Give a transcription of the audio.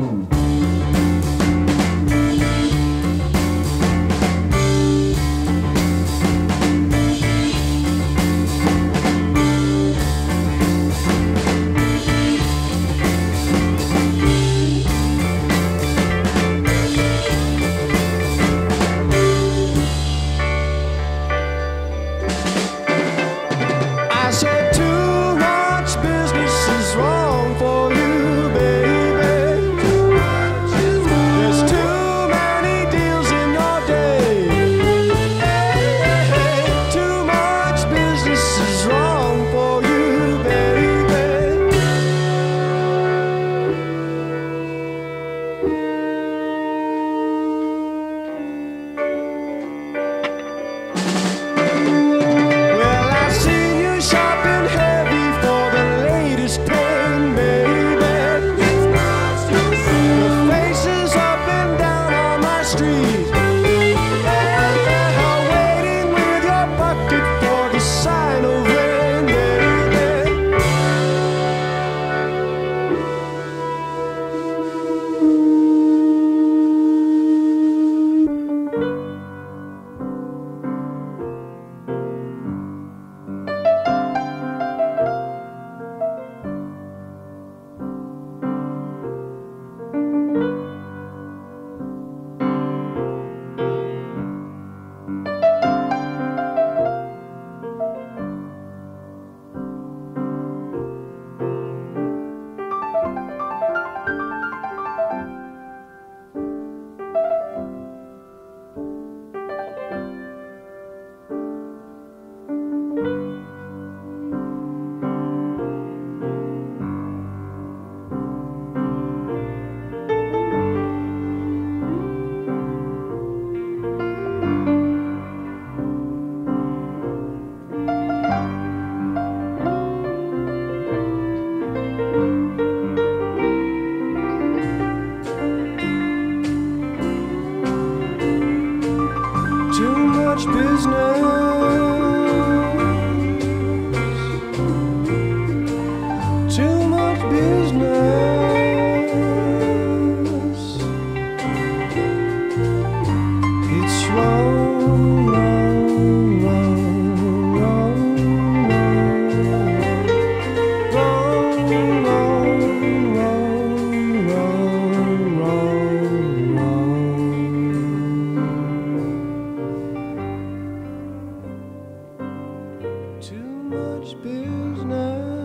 I business. much business.